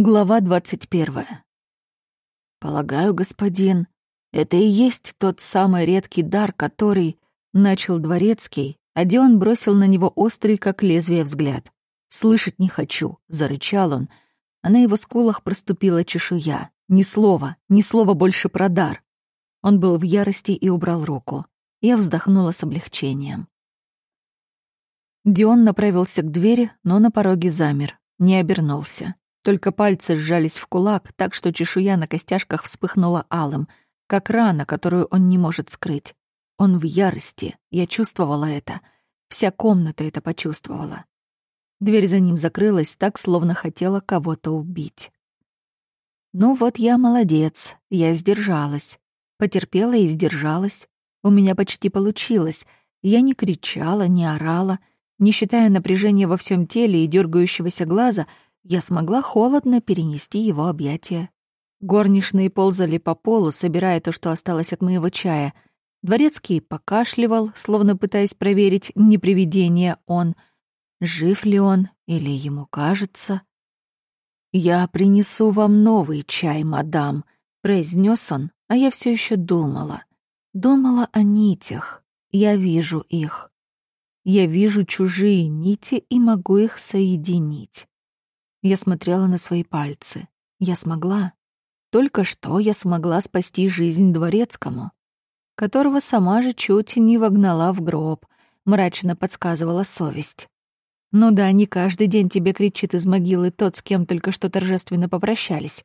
Глава двадцать первая. «Полагаю, господин, это и есть тот самый редкий дар, который...» — начал дворецкий, а Дион бросил на него острый, как лезвие, взгляд. «Слышать не хочу», — зарычал он, а на его скулах проступила чешуя. Ни слова, ни слова больше про дар. Он был в ярости и убрал руку. Я вздохнула с облегчением. Дион направился к двери, но на пороге замер, не обернулся. Только пальцы сжались в кулак, так что чешуя на костяшках вспыхнула алым, как рана, которую он не может скрыть. Он в ярости, я чувствовала это. Вся комната это почувствовала. Дверь за ним закрылась так, словно хотела кого-то убить. Ну вот я молодец, я сдержалась. Потерпела и сдержалась. У меня почти получилось. Я не кричала, не орала. Не считая напряжения во всем теле и дергающегося глаза — я смогла холодно перенести его объятия. Горничные ползали по полу, собирая то, что осталось от моего чая. Дворецкий покашливал, словно пытаясь проверить, не привидение он. Жив ли он или ему кажется? «Я принесу вам новый чай, мадам», — произнес он, а я все еще думала. Думала о нитях. Я вижу их. Я вижу чужие нити и могу их соединить. Я смотрела на свои пальцы. Я смогла. Только что я смогла спасти жизнь дворецкому, которого сама же чуть не вогнала в гроб, мрачно подсказывала совесть. Ну да, не каждый день тебе кричит из могилы тот, с кем только что торжественно попрощались.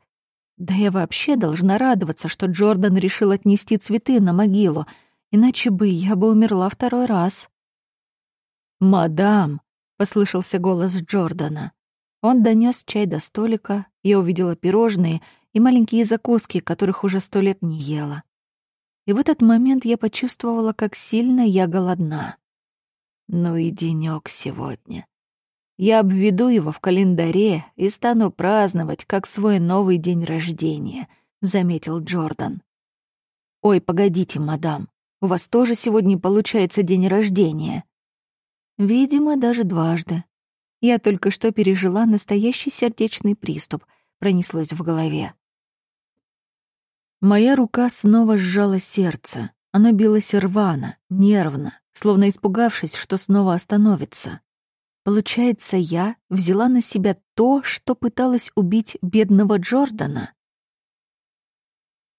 Да я вообще должна радоваться, что Джордан решил отнести цветы на могилу, иначе бы я бы умерла второй раз. «Мадам!» — послышался голос Джордана. Он донес чай до столика, я увидела пирожные и маленькие закуски, которых уже сто лет не ела. И в этот момент я почувствовала, как сильно я голодна. Ну и денёк сегодня. Я обведу его в календаре и стану праздновать, как свой новый день рождения, заметил Джордан. Ой, погодите, мадам, у вас тоже сегодня получается день рождения? Видимо, даже дважды. Я только что пережила настоящий сердечный приступ, пронеслось в голове. Моя рука снова сжала сердце. Оно билось рвано, нервно, словно испугавшись, что снова остановится. Получается, я взяла на себя то, что пыталась убить бедного Джордана?